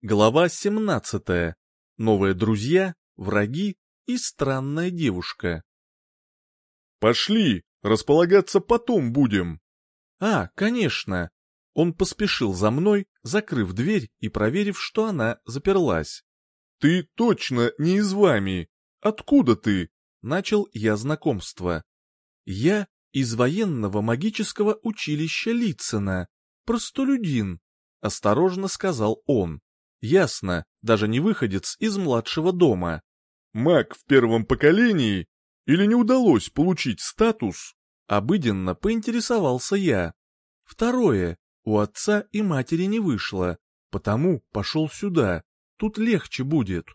Глава 17. Новые друзья, враги и странная девушка. «Пошли, располагаться потом будем». «А, конечно». Он поспешил за мной, закрыв дверь и проверив, что она заперлась. «Ты точно не из вами. Откуда ты?» Начал я знакомство. «Я из военного магического училища Лицена, простолюдин», — осторожно сказал он. Ясно, даже не выходец из младшего дома. Маг в первом поколении? Или не удалось получить статус? Обыденно поинтересовался я. Второе, у отца и матери не вышло, потому пошел сюда, тут легче будет.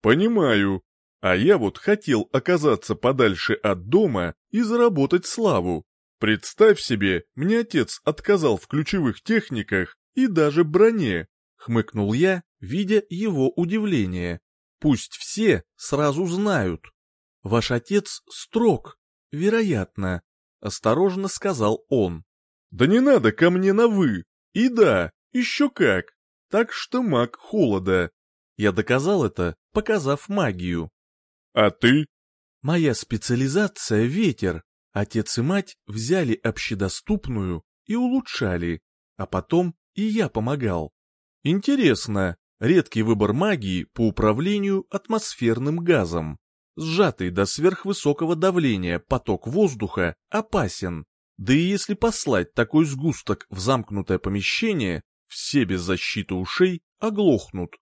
Понимаю. А я вот хотел оказаться подальше от дома и заработать славу. Представь себе, мне отец отказал в ключевых техниках и даже броне, хмыкнул я, видя его удивление. Пусть все сразу знают. Ваш отец строг, вероятно, осторожно сказал он. Да не надо ко мне на «вы». И да, еще как. Так что маг холода. Я доказал это, показав магию. А ты? Моя специализация — ветер. Отец и мать взяли общедоступную и улучшали, а потом и я помогал. Интересно, редкий выбор магии по управлению атмосферным газом. Сжатый до сверхвысокого давления поток воздуха опасен. Да и если послать такой сгусток в замкнутое помещение, все без защиты ушей оглохнут.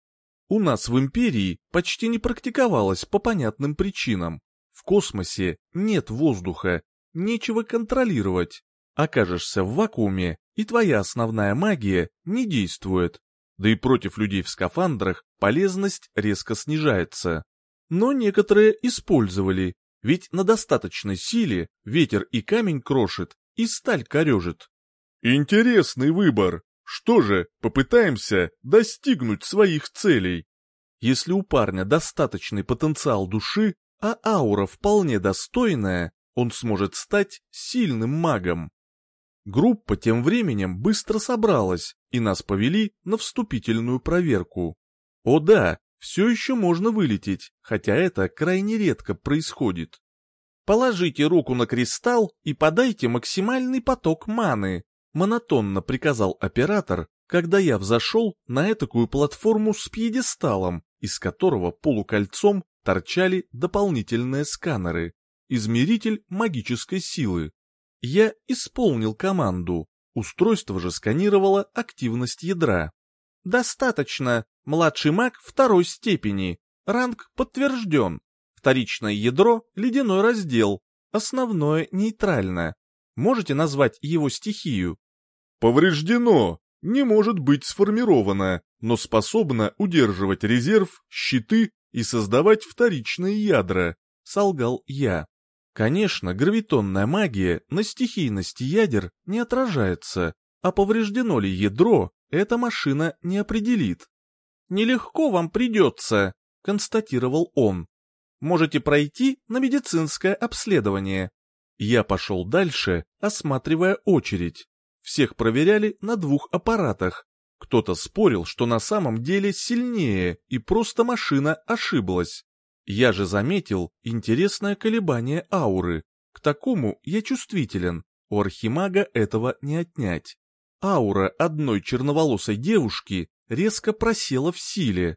У нас в Империи почти не практиковалось по понятным причинам. В космосе нет воздуха, нечего контролировать. Окажешься в вакууме, и твоя основная магия не действует да и против людей в скафандрах полезность резко снижается. Но некоторые использовали, ведь на достаточной силе ветер и камень крошит, и сталь корежит. Интересный выбор. Что же, попытаемся достигнуть своих целей. Если у парня достаточный потенциал души, а аура вполне достойная, он сможет стать сильным магом. Группа тем временем быстро собралась, и нас повели на вступительную проверку. О да, все еще можно вылететь, хотя это крайне редко происходит. «Положите руку на кристалл и подайте максимальный поток маны», монотонно приказал оператор, когда я взошел на этакую платформу с пьедесталом, из которого полукольцом торчали дополнительные сканеры, измеритель магической силы, я исполнил команду, устройство же сканировало активность ядра. Достаточно, младший маг второй степени, ранг подтвержден. Вторичное ядро — ледяной раздел, основное — нейтрально. Можете назвать его стихию? Повреждено, не может быть сформировано, но способно удерживать резерв, щиты и создавать вторичные ядра, солгал я. Конечно, гравитонная магия на стихийности ядер не отражается, а повреждено ли ядро, эта машина не определит. «Нелегко вам придется», — констатировал он. «Можете пройти на медицинское обследование». Я пошел дальше, осматривая очередь. Всех проверяли на двух аппаратах. Кто-то спорил, что на самом деле сильнее, и просто машина ошиблась. Я же заметил интересное колебание ауры. К такому я чувствителен, у архимага этого не отнять. Аура одной черноволосой девушки резко просела в силе.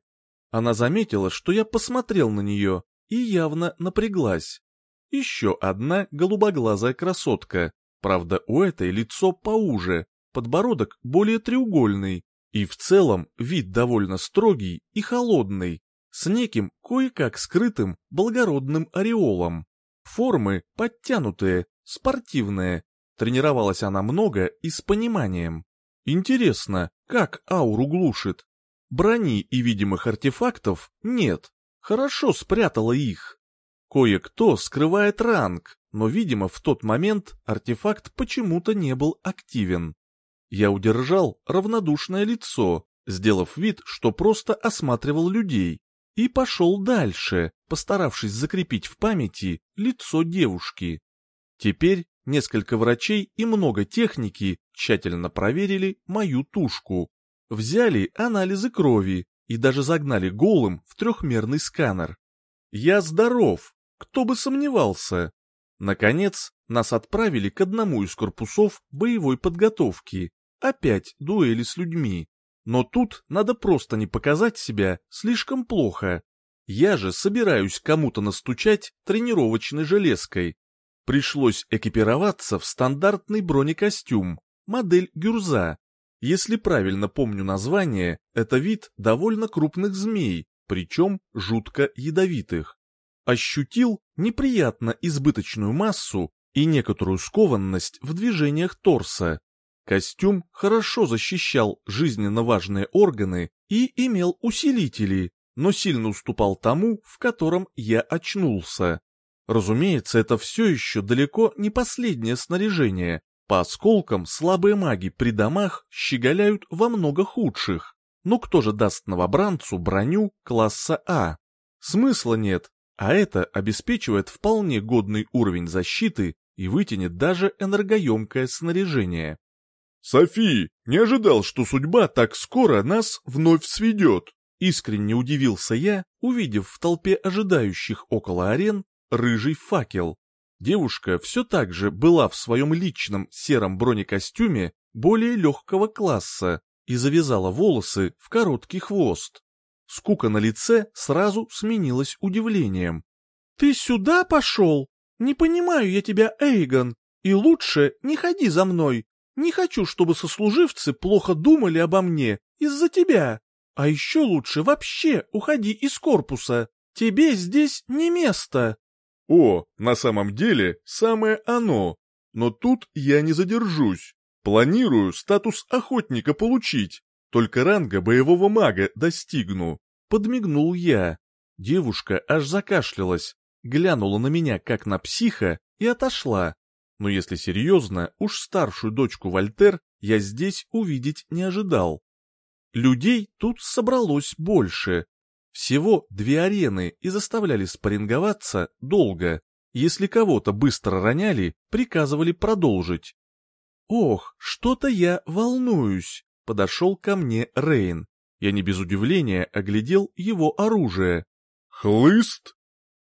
Она заметила, что я посмотрел на нее, и явно напряглась. Еще одна голубоглазая красотка, правда у этой лицо поуже, подбородок более треугольный, и в целом вид довольно строгий и холодный с неким кое-как скрытым благородным ореолом. Формы подтянутые, спортивные. Тренировалась она много и с пониманием. Интересно, как ауру глушит? Брони и видимых артефактов нет. Хорошо спрятала их. Кое-кто скрывает ранг, но, видимо, в тот момент артефакт почему-то не был активен. Я удержал равнодушное лицо, сделав вид, что просто осматривал людей, и пошел дальше, постаравшись закрепить в памяти лицо девушки. Теперь несколько врачей и много техники тщательно проверили мою тушку. Взяли анализы крови, и даже загнали голым в трехмерный сканер. Я здоров, кто бы сомневался. Наконец, нас отправили к одному из корпусов боевой подготовки. Опять дуэли с людьми. Но тут надо просто не показать себя слишком плохо. Я же собираюсь кому-то настучать тренировочной железкой. Пришлось экипироваться в стандартный бронекостюм, модель Гюрза. Если правильно помню название, это вид довольно крупных змей, причем жутко ядовитых. Ощутил неприятно избыточную массу и некоторую скованность в движениях торса. Костюм хорошо защищал жизненно важные органы и имел усилители, но сильно уступал тому, в котором я очнулся. Разумеется, это все еще далеко не последнее снаряжение. По осколкам слабые маги при домах щеголяют во много худших. Но кто же даст новобранцу броню класса А? Смысла нет, а это обеспечивает вполне годный уровень защиты и вытянет даже энергоемкое снаряжение. «Софи, не ожидал, что судьба так скоро нас вновь сведет!» Искренне удивился я, увидев в толпе ожидающих около арен рыжий факел. Девушка все так же была в своем личном сером бронекостюме более легкого класса и завязала волосы в короткий хвост. Скука на лице сразу сменилась удивлением. «Ты сюда пошел? Не понимаю я тебя, Эйгон, и лучше не ходи за мной. Не хочу, чтобы сослуживцы плохо думали обо мне из-за тебя. А еще лучше вообще уходи из корпуса. Тебе здесь не место». О, на самом деле, самое оно. Но тут я не задержусь. Планирую статус охотника получить. Только ранга боевого мага достигну. Подмигнул я. Девушка аж закашлялась, глянула на меня как на психа и отошла. Но если серьезно, уж старшую дочку Вольтер я здесь увидеть не ожидал. Людей тут собралось больше, всего две арены и заставляли спарринговаться долго. Если кого-то быстро роняли, приказывали продолжить. «Ох, что-то я волнуюсь», — подошел ко мне Рейн. Я не без удивления оглядел его оружие. «Хлыст?»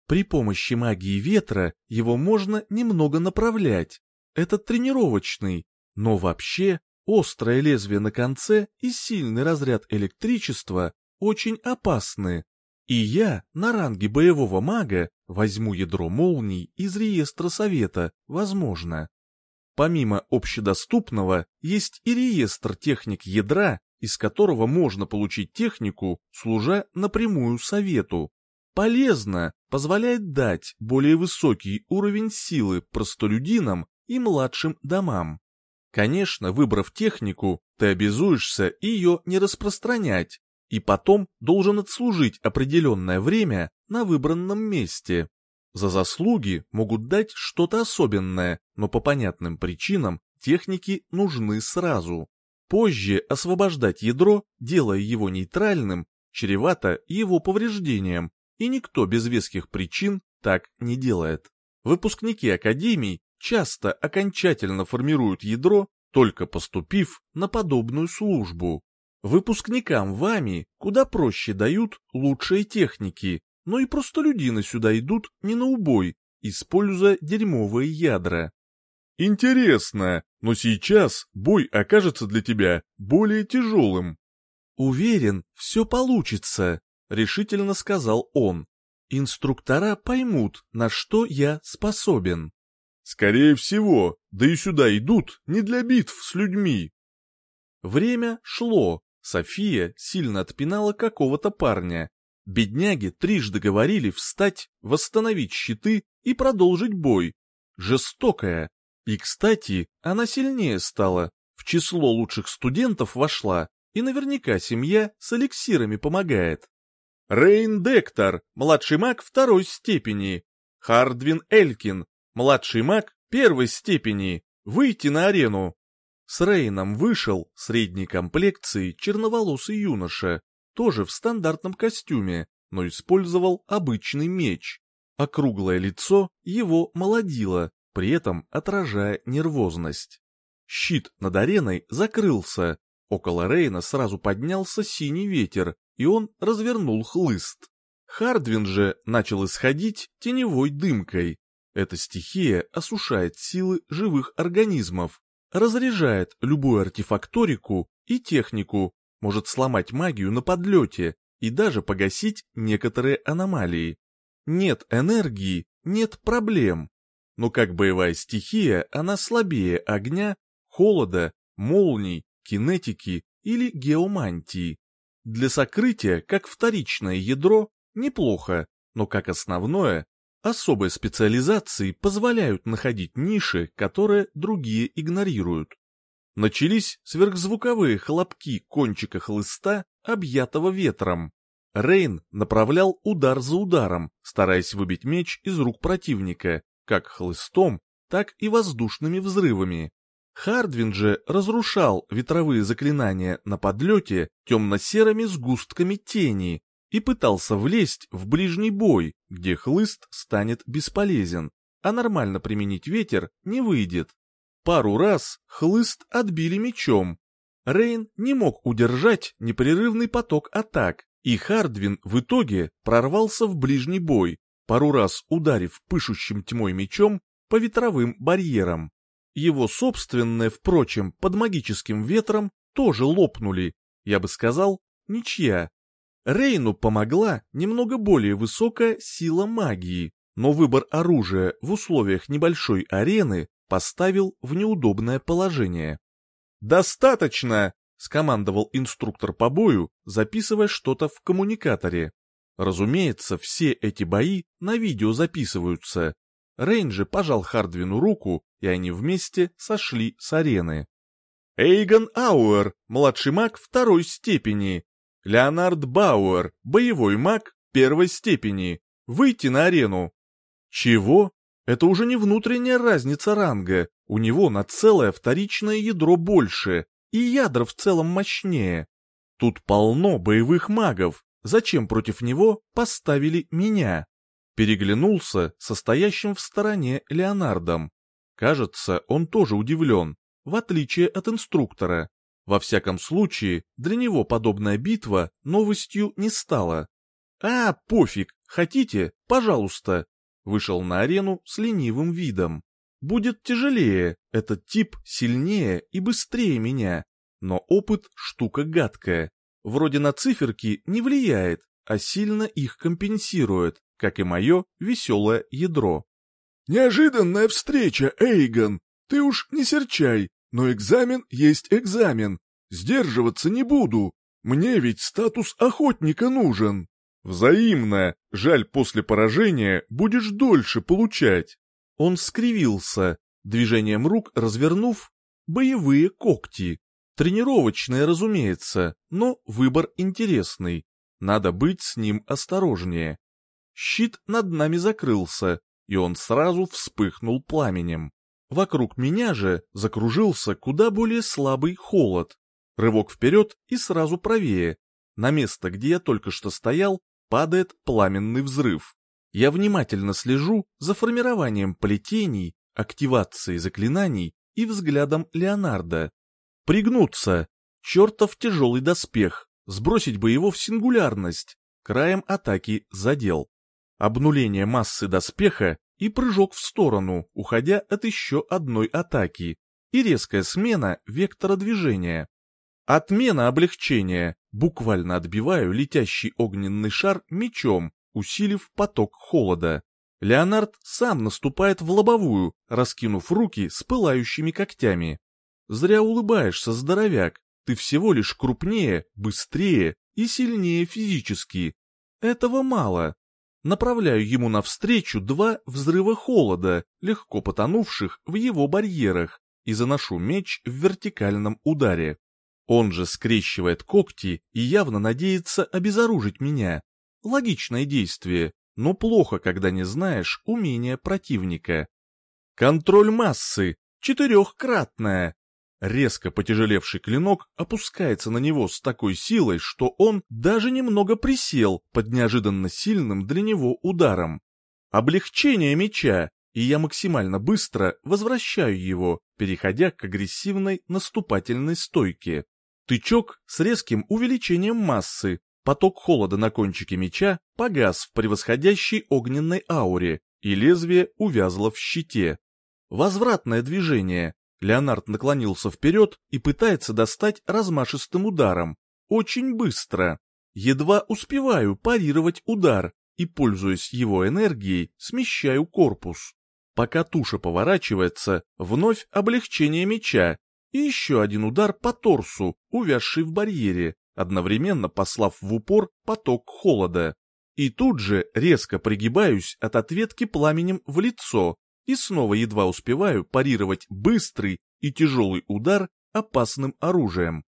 При помощи магии ветра его можно немного направлять. Это тренировочный, но вообще острое лезвие на конце и сильный разряд электричества очень опасны, и я на ранге боевого мага возьму ядро молний из реестра совета, возможно. Помимо общедоступного, есть и реестр техник ядра, из которого можно получить технику, служа напрямую совету. Полезно, позволяет дать более высокий уровень силы простолюдинам и младшим домам. Конечно, выбрав технику, ты обязуешься ее не распространять, и потом должен отслужить определенное время на выбранном месте. За заслуги могут дать что-то особенное, но по понятным причинам техники нужны сразу. Позже освобождать ядро, делая его нейтральным, чревато его повреждением, и никто без веских причин так не делает. Выпускники академий часто окончательно формируют ядро, только поступив на подобную службу. Выпускникам вами куда проще дают лучшие техники, но и простолюдины сюда идут не на убой, используя дерьмовые ядра. Интересно, но сейчас бой окажется для тебя более тяжелым. Уверен, все получится, решительно сказал он. Инструктора поймут, на что я способен. Скорее всего, да и сюда идут не для битв с людьми. Время шло, София сильно отпинала какого-то парня. Бедняги трижды говорили встать, восстановить щиты и продолжить бой. Жестокая. И, кстати, она сильнее стала, в число лучших студентов вошла, и наверняка семья с эликсирами помогает. Рейн Дектор, младший маг второй степени. Хардвин Элькин, младший маг первой степени. Выйти на арену. С Рейном вышел средней комплекции черноволосый юноша, тоже в стандартном костюме, но использовал обычный меч. Округлое лицо его молодило, при этом отражая нервозность. Щит над ареной закрылся. Около Рейна сразу поднялся синий ветер, и он развернул хлыст. Хардвин же начал исходить теневой дымкой. Эта стихия осушает силы живых организмов, разряжает любую артефакторику и технику, может сломать магию на подлете и даже погасить некоторые аномалии. Нет энергии, нет проблем. Но как боевая стихия она слабее огня, холода, молний, кинетики или геомантии. Для сокрытия, как вторичное ядро, неплохо, но как основное, особые специализации позволяют находить ниши, которые другие игнорируют. Начались сверхзвуковые хлопки кончика хлыста, объятого ветром. Рейн направлял удар за ударом, стараясь выбить меч из рук противника, как хлыстом, так и воздушными взрывами. Хардвин же разрушал ветровые заклинания на подлете темно-серыми сгустками тени и пытался влезть в ближний бой, где хлыст станет бесполезен, а нормально применить ветер не выйдет. Пару раз хлыст отбили мечом. Рейн не мог удержать непрерывный поток атак, и Хардвин в итоге прорвался в ближний бой, пару раз ударив пышущим тьмой мечом по ветровым барьерам. Его собственные, впрочем, под магическим ветром тоже лопнули, я бы сказал, ничья. Рейну помогла немного более высокая сила магии, но выбор оружия в условиях небольшой арены поставил в неудобное положение. «Достаточно!» — скомандовал инструктор по бою, записывая что-то в коммуникаторе. Разумеется, все эти бои на видео записываются, Рейнджи пожал Хардвину руку, и они вместе сошли с арены. Эйгон Ауэр, младший маг второй степени. Леонард Бауэр, боевой маг первой степени. Выйти на арену. Чего? Это уже не внутренняя разница ранга, у него на целое вторичное ядро больше, и ядра в целом мощнее. Тут полно боевых магов, зачем против него поставили меня? Переглянулся со стоящим в стороне Леонардом. Кажется, он тоже удивлен, в отличие от инструктора. Во всяком случае, для него подобная битва новостью не стала. «А, пофиг, хотите? Пожалуйста!» Вышел на арену с ленивым видом. «Будет тяжелее, этот тип сильнее и быстрее меня, но опыт штука гадкая. Вроде на циферки не влияет, а сильно их компенсирует как и мое веселое ядро. «Неожиданная встреча, Эйгон! Ты уж не серчай, но экзамен есть экзамен. Сдерживаться не буду. Мне ведь статус охотника нужен». «Взаимно. Жаль, после поражения будешь дольше получать». Он скривился, движением рук развернув боевые когти. Тренировочные, разумеется, но выбор интересный. Надо быть с ним осторожнее. Щит над нами закрылся, и он сразу вспыхнул пламенем. Вокруг меня же закружился куда более слабый холод. Рывок вперед и сразу правее. На место, где я только что стоял, падает пламенный взрыв. Я внимательно слежу за формированием плетений, активацией заклинаний и взглядом Леонардо. Пригнуться. Чертов тяжелый доспех. Сбросить бы его в сингулярность. Краем атаки задел обнуление массы доспеха и прыжок в сторону, уходя от еще одной атаки, и резкая смена вектора движения. Отмена облегчения, буквально отбиваю летящий огненный шар мечом, усилив поток холода. Леонард сам наступает в лобовую, раскинув руки с пылающими когтями. Зря улыбаешься, здоровяк, ты всего лишь крупнее, быстрее и сильнее физически. Этого мало, направляю ему навстречу два взрыва холода, легко потонувших в его барьерах, и заношу меч в вертикальном ударе. Он же скрещивает когти и явно надеется обезоружить меня. Логичное действие, но плохо, когда не знаешь умения противника. Контроль массы, четырехкратная. Резко потяжелевший клинок опускается на него с такой силой, что он даже немного присел под неожиданно сильным для него ударом. Облегчение меча, и я максимально быстро возвращаю его, переходя к агрессивной наступательной стойке. Тычок с резким увеличением массы, Поток холода на кончике меча погас в превосходящей огненной ауре, и лезвие увязло в щите. Возвратное движение. Леонард наклонился вперед и пытается достать размашистым ударом. Очень быстро. Едва успеваю парировать удар и, пользуясь его энергией, смещаю корпус. Пока туша поворачивается, вновь облегчение меча и еще один удар по торсу, увязший в барьере, одновременно послав в упор поток холода. И тут же резко пригибаюсь от ответки пламенем в лицо и снова едва успеваю парировать быстрый и тяжелый удар опасным оружием.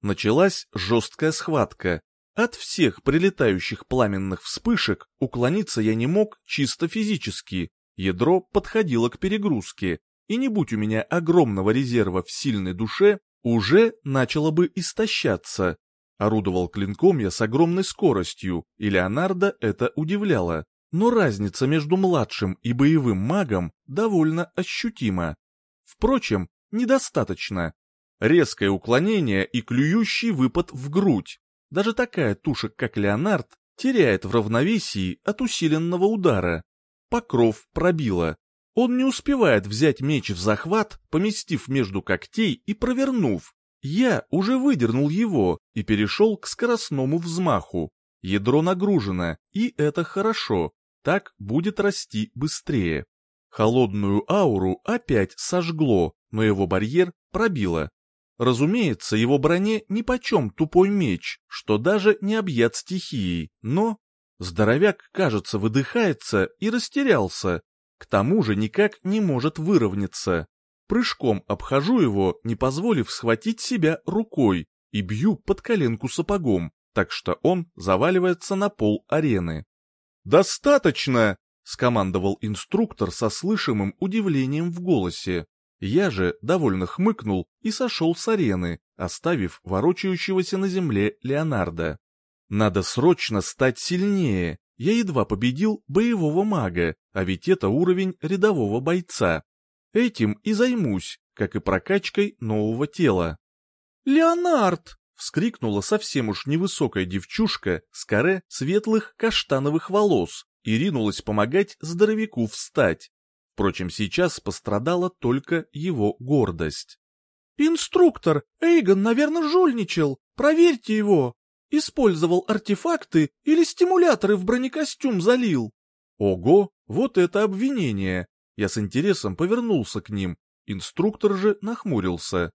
Началась жесткая схватка. От всех прилетающих пламенных вспышек уклониться я не мог чисто физически. Ядро подходило к перегрузке, и не будь у меня огромного резерва в сильной душе, уже начало бы истощаться, Орудовал клинком я с огромной скоростью, и Леонардо это удивляло. Но разница между младшим и боевым магом довольно ощутима. Впрочем, недостаточно. Резкое уклонение и клюющий выпад в грудь. Даже такая туша, как Леонард, теряет в равновесии от усиленного удара. Покров пробило. Он не успевает взять меч в захват, поместив между когтей и провернув, я уже выдернул его и перешел к скоростному взмаху. Ядро нагружено, и это хорошо, так будет расти быстрее. Холодную ауру опять сожгло, но его барьер пробило. Разумеется, его броне нипочем тупой меч, что даже не объят стихией, но... Здоровяк, кажется, выдыхается и растерялся. К тому же никак не может выровняться. Прыжком обхожу его, не позволив схватить себя рукой, и бью под коленку сапогом, так что он заваливается на пол арены. «Достаточно!» — скомандовал инструктор со слышимым удивлением в голосе. Я же довольно хмыкнул и сошел с арены, оставив ворочающегося на земле Леонардо. Надо срочно стать сильнее. Я едва победил боевого мага, а ведь это уровень рядового бойца. Этим и займусь, как и прокачкой нового тела. «Леонард!» — вскрикнула совсем уж невысокая девчушка с коре светлых каштановых волос и ринулась помогать здоровяку встать. Впрочем, сейчас пострадала только его гордость. «Инструктор, Эйгон, наверное, жульничал. Проверьте его. Использовал артефакты или стимуляторы в бронекостюм залил». Ого, вот это обвинение. Я с интересом повернулся к ним, инструктор же нахмурился.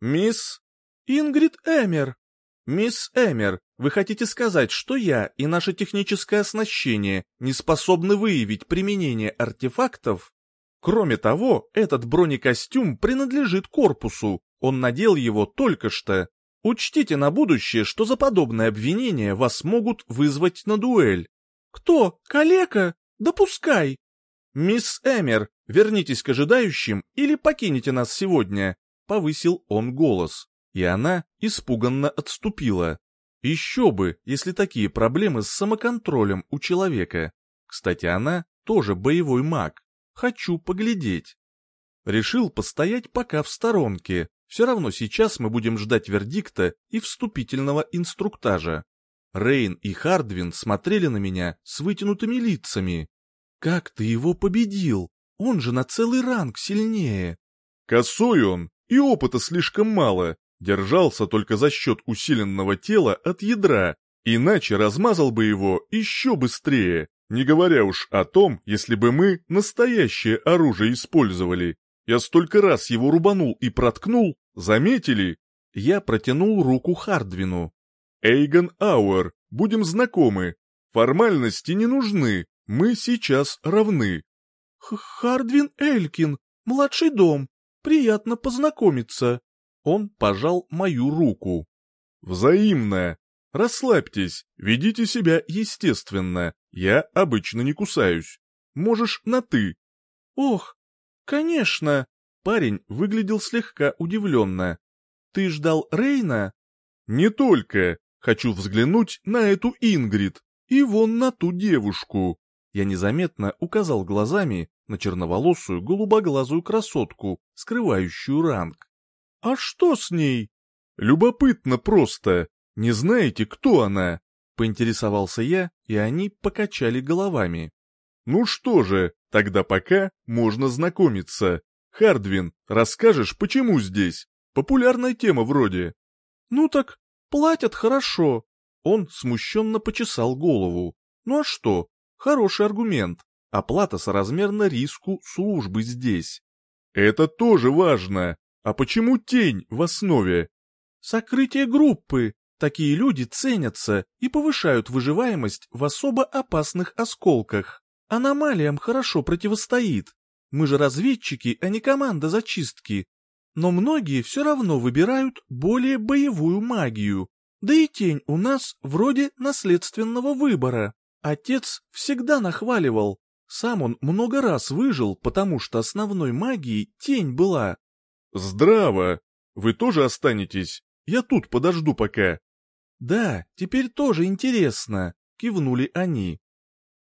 «Мисс...» «Ингрид Эмер». «Мисс Эмер, вы хотите сказать, что я и наше техническое оснащение не способны выявить применение артефактов? Кроме того, этот бронекостюм принадлежит корпусу, он надел его только что. Учтите на будущее, что за подобное обвинение вас могут вызвать на дуэль». «Кто? Калека? Допускай!» «Мисс Эмер, вернитесь к ожидающим или покинете нас сегодня», — повысил он голос, и она испуганно отступила. Еще бы, если такие проблемы с самоконтролем у человека. Кстати, она тоже боевой маг. Хочу поглядеть. Решил постоять пока в сторонке. Все равно сейчас мы будем ждать вердикта и вступительного инструктажа. Рейн и Хардвин смотрели на меня с вытянутыми лицами. Как ты его победил? Он же на целый ранг сильнее. Косой он, и опыта слишком мало. Держался только за счет усиленного тела от ядра, иначе размазал бы его еще быстрее, не говоря уж о том, если бы мы настоящее оружие использовали. Я столько раз его рубанул и проткнул, заметили? Я протянул руку Хардвину. Эйгон Ауэр, будем знакомы. Формальности не нужны, мы сейчас равны. Х Хардвин Элькин, младший дом. Приятно познакомиться. Он пожал мою руку. Взаимно. Расслабьтесь, ведите себя естественно. Я обычно не кусаюсь. Можешь на «ты». Ох, конечно. Парень выглядел слегка удивленно. Ты ждал Рейна? Не только. Хочу взглянуть на эту Ингрид и вон на ту девушку. Я незаметно указал глазами на черноволосую голубоглазую красотку, скрывающую ранг. «А что с ней?» «Любопытно просто. Не знаете, кто она?» Поинтересовался я, и они покачали головами. Ну что же, тогда пока можно знакомиться. Хардвин, расскажешь, почему здесь? Популярная тема вроде. Ну так, платят хорошо. Он смущенно почесал голову. Ну а что? Хороший аргумент. Оплата соразмерна риску службы здесь. Это тоже важно. А почему тень в основе? Сокрытие группы. Такие люди ценятся и повышают выживаемость в особо опасных осколках. Аномалиям хорошо противостоит. Мы же разведчики, а не команда зачистки. Но многие все равно выбирают более боевую магию. Да и тень у нас вроде наследственного выбора. Отец всегда нахваливал. Сам он много раз выжил, потому что основной магией тень была. Здраво. Вы тоже останетесь? Я тут подожду пока. Да, теперь тоже интересно, кивнули они.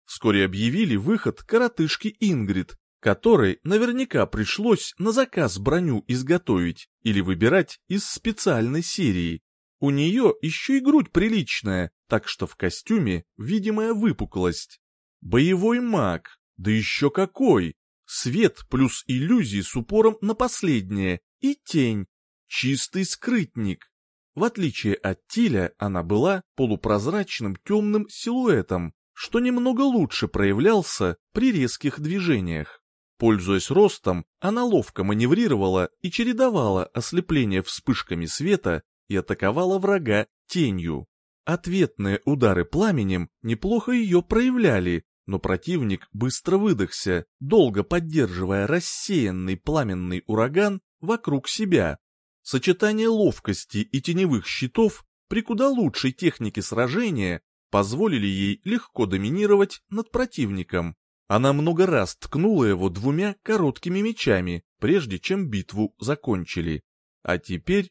Вскоре объявили выход коротышки Ингрид, которой наверняка пришлось на заказ броню изготовить или выбирать из специальной серии. У нее еще и грудь приличная, так что в костюме видимая выпуклость. Боевой маг, да еще какой! Свет плюс иллюзии с упором на последнее и тень. Чистый скрытник. В отличие от Тиля, она была полупрозрачным темным силуэтом, что немного лучше проявлялся при резких движениях. Пользуясь ростом, она ловко маневрировала и чередовала ослепление вспышками света и атаковала врага тенью. Ответные удары пламенем неплохо ее проявляли, но противник быстро выдохся, долго поддерживая рассеянный пламенный ураган вокруг себя. Сочетание ловкости и теневых щитов при куда лучшей технике сражения позволили ей легко доминировать над противником. Она много раз ткнула его двумя короткими мечами, прежде чем битву закончили. А теперь...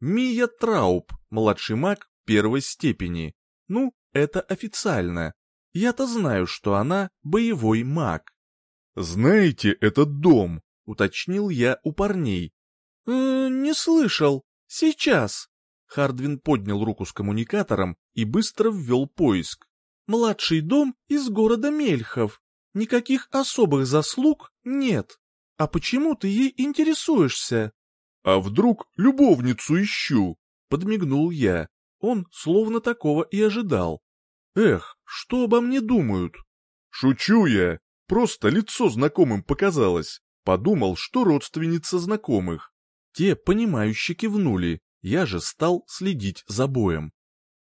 Мия Трауб, младший маг первой степени. Ну, это официально. Я-то знаю, что она боевой маг. «Знаете этот дом?» — уточнил я у парней. «Э, «Не слышал. Сейчас». Хардвин поднял руку с коммуникатором и быстро ввел поиск. «Младший дом из города Мельхов. Никаких особых заслуг нет. А почему ты ей интересуешься?» «А вдруг любовницу ищу?» — подмигнул я. Он словно такого и ожидал. «Эх, что обо мне думают?» «Шучу я. Просто лицо знакомым показалось. Подумал, что родственница знакомых». Те, понимающе кивнули, я же стал следить за боем.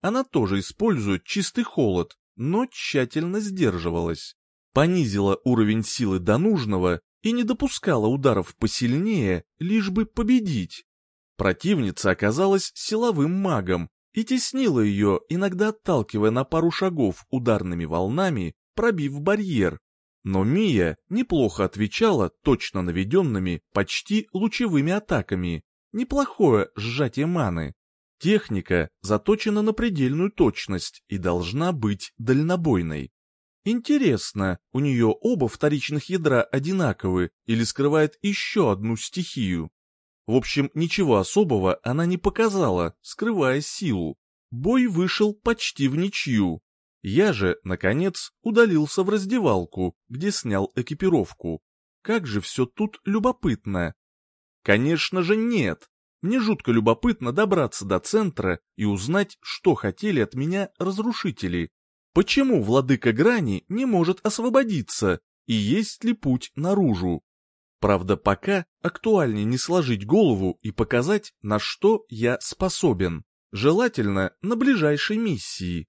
Она тоже использует чистый холод, но тщательно сдерживалась. Понизила уровень силы до нужного и не допускала ударов посильнее, лишь бы победить. Противница оказалась силовым магом и теснила ее, иногда отталкивая на пару шагов ударными волнами, пробив барьер. Но Мия неплохо отвечала точно наведенными, почти лучевыми атаками. Неплохое сжатие маны. Техника заточена на предельную точность и должна быть дальнобойной. Интересно, у нее оба вторичных ядра одинаковы или скрывает еще одну стихию? В общем, ничего особого она не показала, скрывая силу. Бой вышел почти в ничью. Я же, наконец, удалился в раздевалку, где снял экипировку. Как же все тут любопытно. Конечно же нет. Мне жутко любопытно добраться до центра и узнать, что хотели от меня разрушители. Почему владыка грани не может освободиться, и есть ли путь наружу? Правда, пока актуальнее не сложить голову и показать, на что я способен. Желательно на ближайшей миссии.